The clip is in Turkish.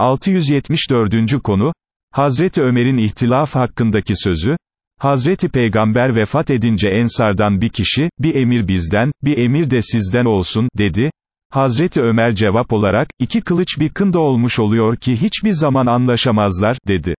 674. konu, Hazreti Ömer'in ihtilaf hakkındaki sözü, Hazreti Peygamber vefat edince Ensardan bir kişi, bir emir bizden, bir emir de sizden olsun, dedi. Hazreti Ömer cevap olarak, iki kılıç bir kında olmuş oluyor ki hiçbir zaman anlaşamazlar, dedi.